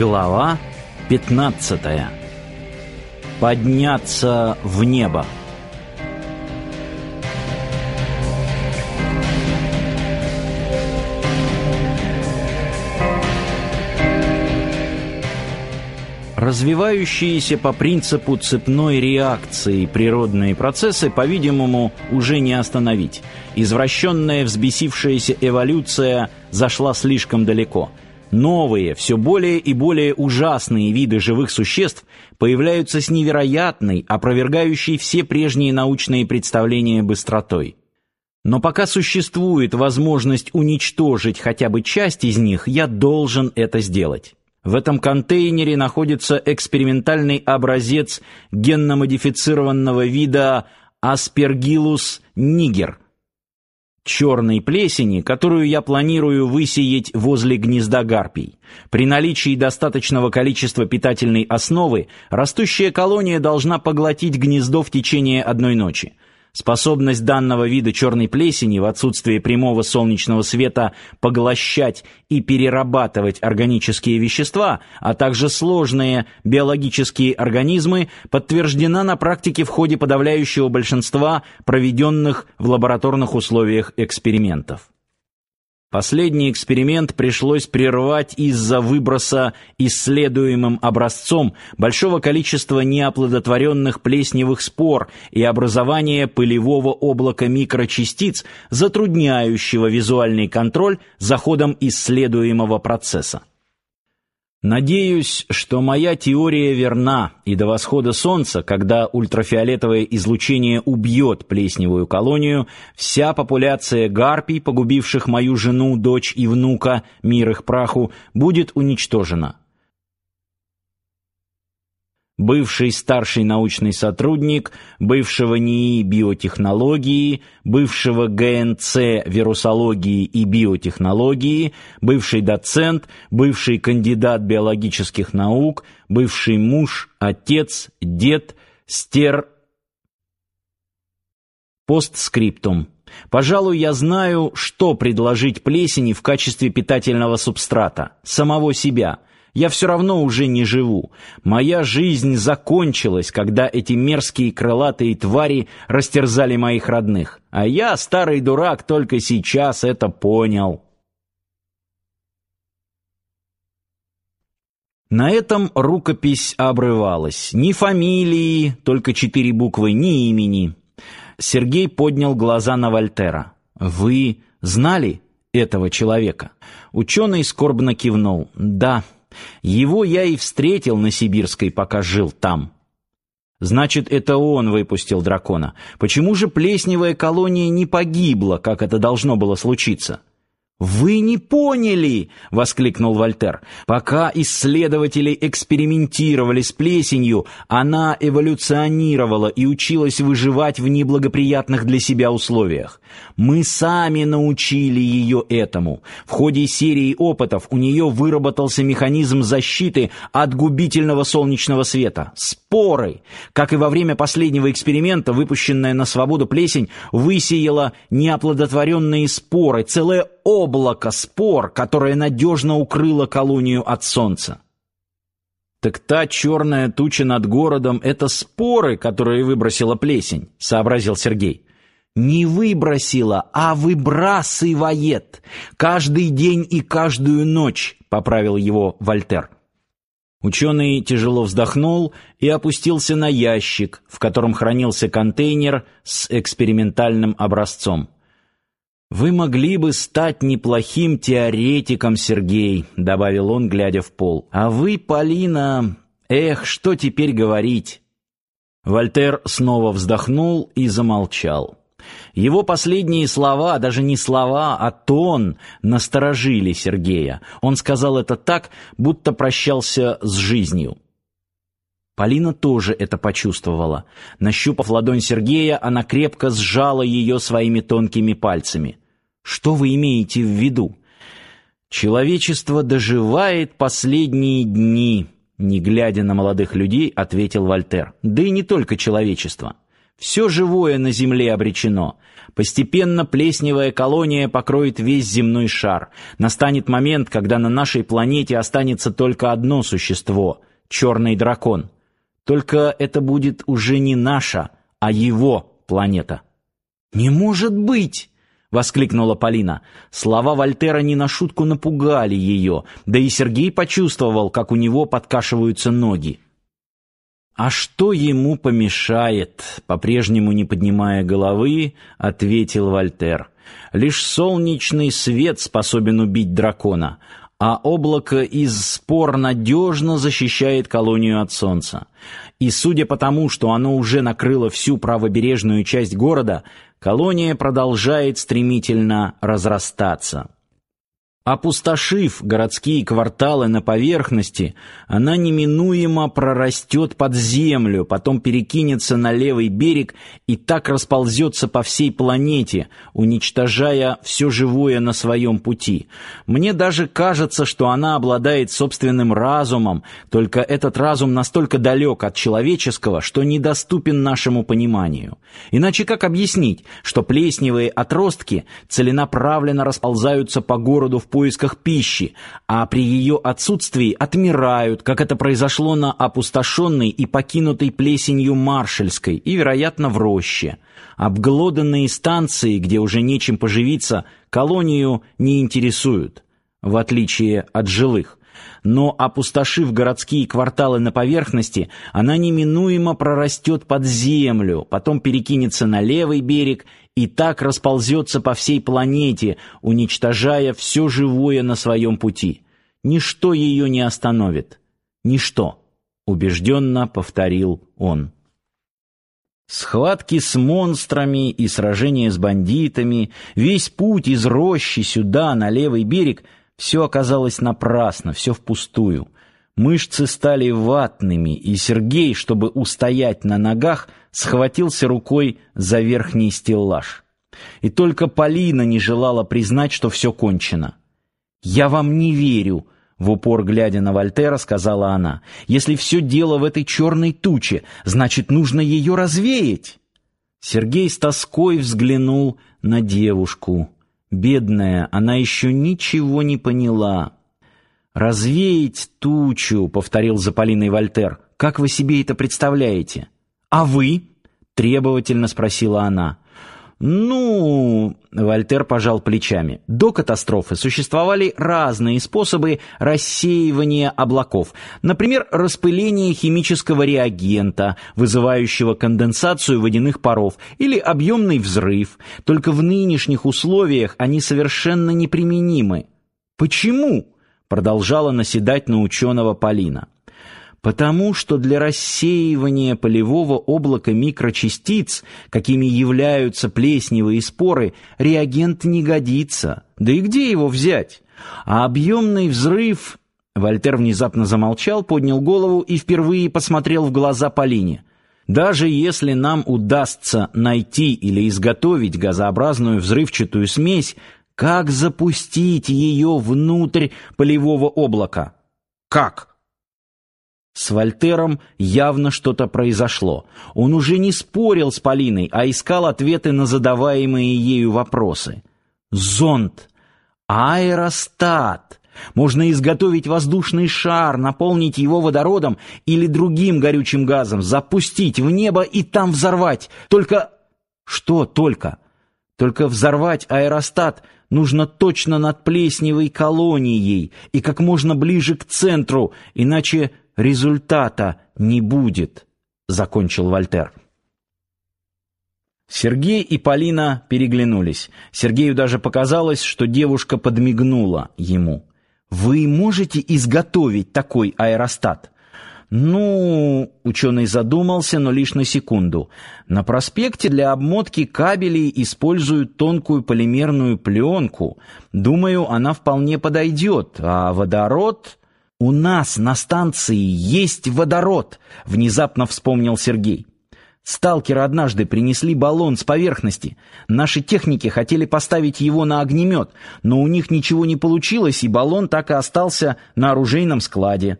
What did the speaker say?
Глава 15. Подняться в небо. Развивающиеся по принципу цепной реакции природные процессы, по-видимому, уже не остановить. Извращенная взбесившаяся эволюция зашла слишком далеко – Новые, все более и более ужасные виды живых существ появляются с невероятной, опровергающей все прежние научные представления быстротой. Но пока существует возможность уничтожить хотя бы часть из них, я должен это сделать. В этом контейнере находится экспериментальный образец генно-модифицированного вида Aspergillus niger – черной плесени, которую я планирую высеять возле гнезда гарпий. При наличии достаточного количества питательной основы растущая колония должна поглотить гнездо в течение одной ночи. Способность данного вида черной плесени в отсутствие прямого солнечного света поглощать и перерабатывать органические вещества, а также сложные биологические организмы, подтверждена на практике в ходе подавляющего большинства проведенных в лабораторных условиях экспериментов. Последний эксперимент пришлось прервать из-за выброса исследуемым образцом большого количества неоплодотворенных плесневых спор и образования пылевого облака микрочастиц, затрудняющего визуальный контроль за ходом исследуемого процесса. Надеюсь, что моя теория верна, и до восхода солнца, когда ультрафиолетовое излучение убьет плесневую колонию, вся популяция гарпий, погубивших мою жену, дочь и внука, мир их праху, будет уничтожена бывший старший научный сотрудник бывшего НИИ биотехнологии, бывшего ГНЦ вирусологии и биотехнологии, бывший доцент, бывший кандидат биологических наук, бывший муж, отец, дед, стер... Постскриптум. Пожалуй, я знаю, что предложить плесени в качестве питательного субстрата. Самого себя – я все равно уже не живу. Моя жизнь закончилась, когда эти мерзкие крылатые твари растерзали моих родных. А я, старый дурак, только сейчас это понял. На этом рукопись обрывалась. Ни фамилии, только четыре буквы, ни имени. Сергей поднял глаза на Вольтера. «Вы знали этого человека?» Ученый скорбно кивнул. «Да». Его я и встретил на Сибирской, пока жил там. Значит, это он выпустил дракона. Почему же плесневая колония не погибла, как это должно было случиться? «Вы не поняли!» — воскликнул Вольтер. «Пока исследователи экспериментировали с плесенью, она эволюционировала и училась выживать в неблагоприятных для себя условиях. Мы сами научили ее этому. В ходе серии опытов у нее выработался механизм защиты от губительного солнечного света. Споры! Как и во время последнего эксперимента, выпущенная на свободу плесень высеяла неоплодотворенные споры, целое облако спор, которое надежно укрыло колонию от солнца. Так та черная туча над городом — это споры, которые выбросила плесень, — сообразил Сергей. Не выбросила, а выбрасывает. Каждый день и каждую ночь, — поправил его Вольтер. Ученый тяжело вздохнул и опустился на ящик, в котором хранился контейнер с экспериментальным образцом. Вы могли бы стать неплохим теоретиком, Сергей, добавил он, глядя в пол. А вы, Полина, эх, что теперь говорить? Вольтер снова вздохнул и замолчал. Его последние слова, даже не слова, а тон насторожили Сергея. Он сказал это так, будто прощался с жизнью. Полина тоже это почувствовала. Нащупав ладонь Сергея, она крепко сжала ее своими тонкими пальцами. Что вы имеете в виду? Человечество доживает последние дни, не глядя на молодых людей, ответил Вольтер. Да и не только человечество. Все живое на Земле обречено. Постепенно плесневая колония покроет весь земной шар. Настанет момент, когда на нашей планете останется только одно существо — черный дракон. Только это будет уже не наша, а его планета. «Не может быть!» — воскликнула Полина. Слова Вольтера не на шутку напугали ее, да и Сергей почувствовал, как у него подкашиваются ноги. «А что ему помешает?» — по-прежнему не поднимая головы, ответил Вольтер. «Лишь солнечный свет способен убить дракона, а облако из спор надежно защищает колонию от солнца. И судя по тому, что оно уже накрыло всю правобережную часть города, колония продолжает стремительно разрастаться». Опустошив городские кварталы на поверхности, она неминуемо прорастет под землю, потом перекинется на левый берег и так расползется по всей планете, уничтожая все живое на своем пути. Мне даже кажется, что она обладает собственным разумом, только этот разум настолько далек от человеческого, что недоступен нашему пониманию. Иначе как объяснить, что плесневые отростки целенаправленно расползаются по городу в поисках пищи, а при ее отсутствии отмирают, как это произошло на опустошенной и покинутой плесенью Маршальской и, вероятно, в роще. Обглоданные станции, где уже нечем поживиться, колонию не интересуют, в отличие от жилых но опустошив городские кварталы на поверхности, она неминуемо прорастет под землю, потом перекинется на левый берег и так расползется по всей планете, уничтожая все живое на своем пути. Ничто ее не остановит. Ничто, убежденно повторил он. Схватки с монстрами и сражения с бандитами, весь путь из рощи сюда, на левый берег — все оказалось напрасно, все впустую. Мышцы стали ватными, и Сергей, чтобы устоять на ногах, схватился рукой за верхний стеллаж. И только Полина не желала признать, что все кончено. «Я вам не верю», — в упор глядя на Вольтера, сказала она. «Если все дело в этой черной туче, значит, нужно ее развеять». Сергей с тоской взглянул на девушку. Бедная, она еще ничего не поняла. «Развеять тучу», — повторил за Полиной Вольтер. «Как вы себе это представляете?» «А вы?» — требовательно спросила она. Ну, Вольтер пожал плечами. До катастрофы существовали разные способы рассеивания облаков. Например, распыление химического реагента, вызывающего конденсацию водяных паров, или объемный взрыв. Только в нынешних условиях они совершенно неприменимы. Почему? продолжала наседать на ученого Полина. Потому что для рассеивания полевого облака микрочастиц, какими являются плесневые споры, реагент не годится. Да и где его взять? А объемный взрыв... Вольтер внезапно замолчал, поднял голову и впервые посмотрел в глаза Полине. Даже если нам удастся найти или изготовить газообразную взрывчатую смесь, как запустить ее внутрь полевого облака? Как? С Вольтером явно что-то произошло. Он уже не спорил с Полиной, а искал ответы на задаваемые ею вопросы. Зонд, аэростат. Можно изготовить воздушный шар, наполнить его водородом или другим горючим газом, запустить в небо и там взорвать. Только что только? Только взорвать аэростат нужно точно над плесневой колонией и как можно ближе к центру, иначе результата не будет, закончил Вольтер. Сергей и Полина переглянулись. Сергею даже показалось, что девушка подмигнула ему. Вы можете изготовить такой аэростат? Ну, ученый задумался, но лишь на секунду. На проспекте для обмотки кабелей используют тонкую полимерную пленку. Думаю, она вполне подойдет. А водород «У нас на станции есть водород», — внезапно вспомнил Сергей. Сталкеры однажды принесли баллон с поверхности. Наши техники хотели поставить его на огнемет, но у них ничего не получилось, и баллон так и остался на оружейном складе.